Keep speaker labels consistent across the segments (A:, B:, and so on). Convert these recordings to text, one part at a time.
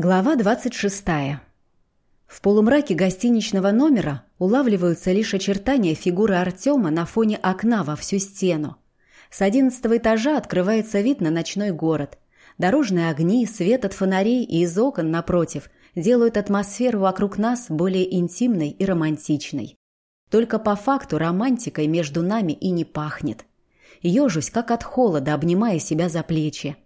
A: Глава 26. В полумраке гостиничного номера улавливаются лишь очертания фигуры Артема на фоне окна во всю стену. С одиннадцатого этажа открывается вид на ночной город. Дорожные огни, свет от фонарей и из окон напротив делают атмосферу вокруг нас более интимной и романтичной. Только по факту романтикой между нами и не пахнет. Ежусь, как от холода, обнимая себя за плечи.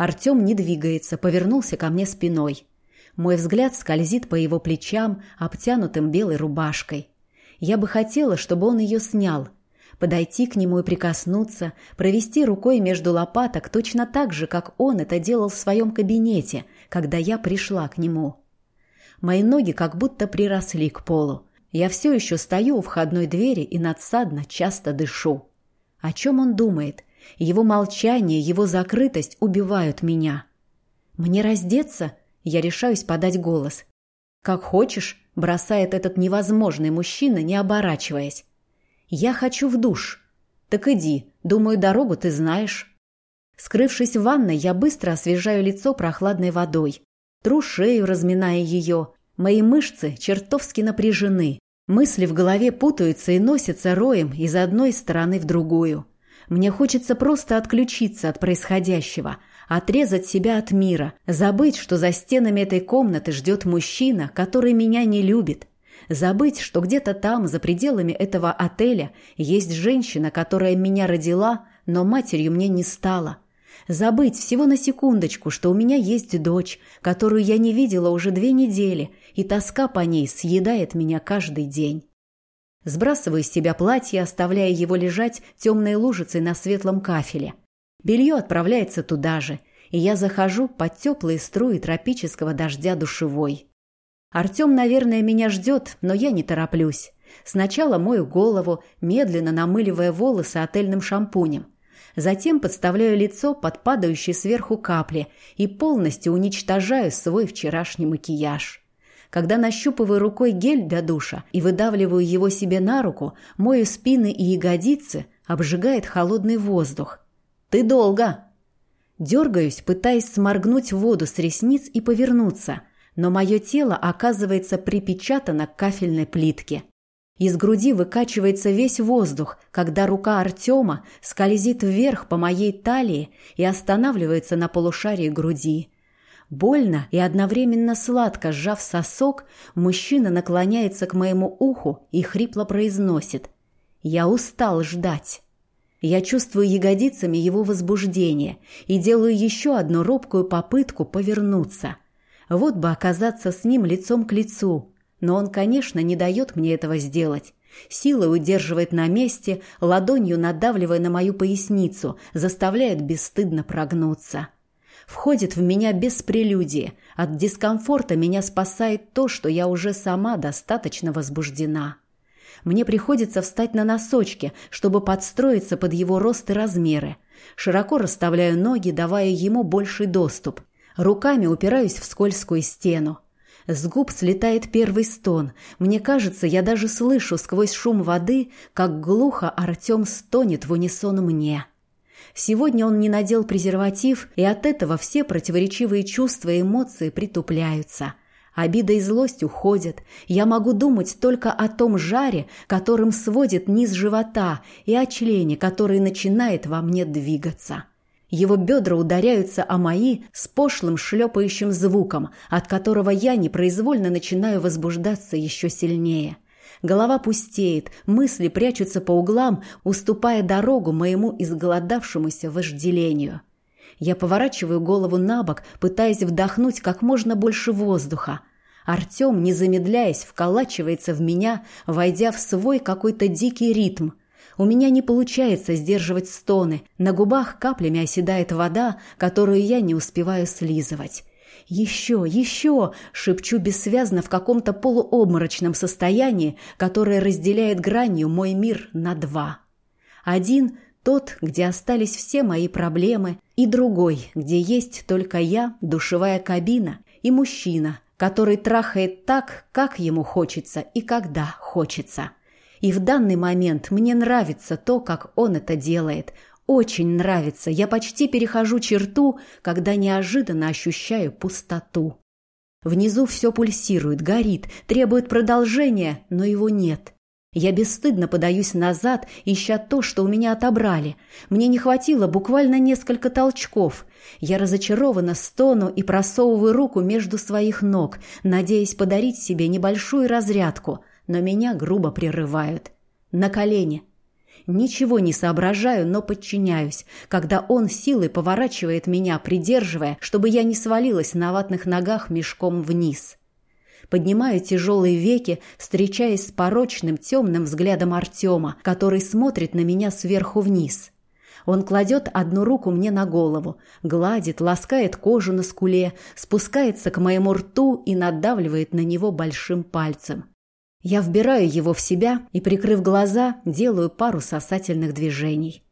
A: Артем не двигается, повернулся ко мне спиной. Мой взгляд скользит по его плечам, обтянутым белой рубашкой. Я бы хотела, чтобы он ее снял. Подойти к нему и прикоснуться, провести рукой между лопаток точно так же, как он это делал в своем кабинете, когда я пришла к нему. Мои ноги как будто приросли к полу. Я все еще стою у входной двери и надсадно часто дышу. О чем он думает? Его молчание, его закрытость убивают меня. Мне раздеться? Я решаюсь подать голос. Как хочешь, бросает этот невозможный мужчина, не оборачиваясь. Я хочу в душ. Так иди, думаю, дорогу ты знаешь. Скрывшись в ванной, я быстро освежаю лицо прохладной водой. Тру шею, разминая ее. Мои мышцы чертовски напряжены. Мысли в голове путаются и носятся роем из одной стороны в другую. Мне хочется просто отключиться от происходящего, отрезать себя от мира, забыть, что за стенами этой комнаты ждет мужчина, который меня не любит, забыть, что где-то там, за пределами этого отеля, есть женщина, которая меня родила, но матерью мне не стала. Забыть всего на секундочку, что у меня есть дочь, которую я не видела уже две недели, и тоска по ней съедает меня каждый день. Сбрасываю с себя платье, оставляя его лежать темной лужицей на светлом кафеле. Белье отправляется туда же, и я захожу под теплые струи тропического дождя душевой. Артем, наверное, меня ждет, но я не тороплюсь. Сначала мою голову, медленно намыливая волосы отельным шампунем. Затем подставляю лицо под падающие сверху капли и полностью уничтожаю свой вчерашний макияж. Когда нащупываю рукой гель для душа и выдавливаю его себе на руку, мою спины и ягодицы обжигает холодный воздух. «Ты долго!» Дергаюсь, пытаясь сморгнуть воду с ресниц и повернуться, но мое тело оказывается припечатано к кафельной плитке. Из груди выкачивается весь воздух, когда рука Артема скользит вверх по моей талии и останавливается на полушарии груди. Больно и одновременно сладко сжав сосок, мужчина наклоняется к моему уху и хрипло произносит «Я устал ждать». Я чувствую ягодицами его возбуждение и делаю еще одну робкую попытку повернуться. Вот бы оказаться с ним лицом к лицу, но он, конечно, не дает мне этого сделать. Силой удерживает на месте, ладонью надавливая на мою поясницу, заставляет бесстыдно прогнуться входит в меня без прелюдии. От дискомфорта меня спасает то, что я уже сама достаточно возбуждена. Мне приходится встать на носочки, чтобы подстроиться под его рост и размеры. Широко расставляю ноги, давая ему больший доступ. Руками упираюсь в скользкую стену. С губ слетает первый стон. Мне кажется, я даже слышу сквозь шум воды, как глухо Артем стонет в унисон мне. Сегодня он не надел презерватив, и от этого все противоречивые чувства и эмоции притупляются. Обида и злость уходят. Я могу думать только о том жаре, которым сводит низ живота, и о члене, который начинает во мне двигаться. Его бедра ударяются о мои с пошлым шлепающим звуком, от которого я непроизвольно начинаю возбуждаться еще сильнее. Голова пустеет, мысли прячутся по углам, уступая дорогу моему изголодавшемуся вожделению. Я поворачиваю голову на бок, пытаясь вдохнуть как можно больше воздуха. Артем, не замедляясь, вколачивается в меня, войдя в свой какой-то дикий ритм. У меня не получается сдерживать стоны, на губах каплями оседает вода, которую я не успеваю слизывать. «Еще, еще!» — шепчу бессвязно в каком-то полуобморочном состоянии, которое разделяет гранью мой мир на два. Один — тот, где остались все мои проблемы, и другой, где есть только я, душевая кабина, и мужчина, который трахает так, как ему хочется и когда хочется. И в данный момент мне нравится то, как он это делает — очень нравится. Я почти перехожу черту, когда неожиданно ощущаю пустоту. Внизу все пульсирует, горит, требует продолжения, но его нет. Я бесстыдно подаюсь назад, ища то, что у меня отобрали. Мне не хватило буквально несколько толчков. Я разочарованно стону и просовываю руку между своих ног, надеясь подарить себе небольшую разрядку, но меня грубо прерывают. На колени. Ничего не соображаю, но подчиняюсь, когда он силой поворачивает меня, придерживая, чтобы я не свалилась на ватных ногах мешком вниз. Поднимаю тяжелые веки, встречаясь с порочным темным взглядом Артема, который смотрит на меня сверху вниз. Он кладет одну руку мне на голову, гладит, ласкает кожу на скуле, спускается к моему рту и надавливает на него большим пальцем. Я вбираю его в себя и, прикрыв глаза, делаю пару сосательных движений.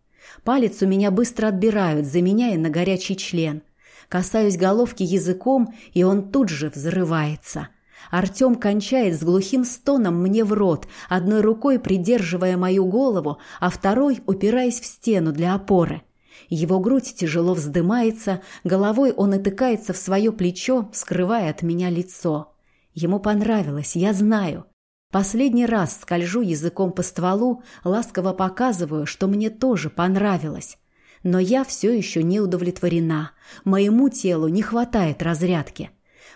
A: Палец у меня быстро отбирают, заменяя на горячий член. Касаюсь головки языком, и он тут же взрывается. Артем кончает с глухим стоном мне в рот, одной рукой придерживая мою голову, а второй упираясь в стену для опоры. Его грудь тяжело вздымается, головой он отыкается в свое плечо, скрывая от меня лицо. Ему понравилось, я знаю. Последний раз скольжу языком по стволу, ласково показываю, что мне тоже понравилось. Но я все еще не удовлетворена. Моему телу не хватает разрядки.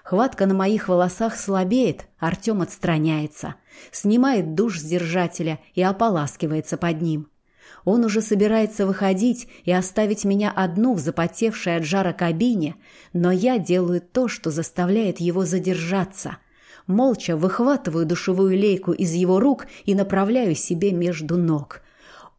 A: Хватка на моих волосах слабеет, Артем отстраняется, снимает душ с держателя и ополаскивается под ним. Он уже собирается выходить и оставить меня одну в запотевшей от жара кабине, но я делаю то, что заставляет его задержаться. Молча выхватываю душевую лейку из его рук и направляю себе между ног.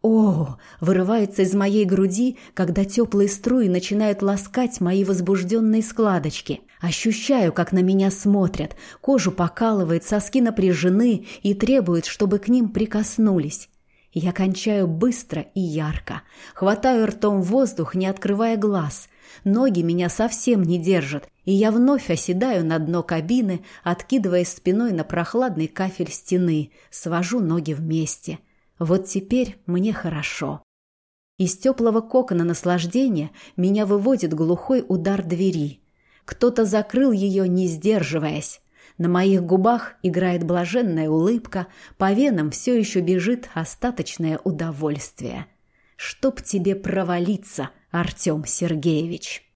A: О, вырывается из моей груди, когда теплые струи начинают ласкать мои возбужденные складочки. Ощущаю, как на меня смотрят, кожу покалывает, соски напряжены и требуют, чтобы к ним прикоснулись. Я кончаю быстро и ярко. Хватаю ртом воздух, не открывая глаз. Ноги меня совсем не держат, и я вновь оседаю на дно кабины, откидываясь спиной на прохладный кафель стены, свожу ноги вместе — вот теперь мне хорошо. Из теплого кокона наслаждения меня выводит глухой удар двери. Кто-то закрыл ее, не сдерживаясь. На моих губах играет блаженная улыбка, по венам все еще бежит остаточное удовольствие. Чтоб тебе провалиться, Артем Сергеевич.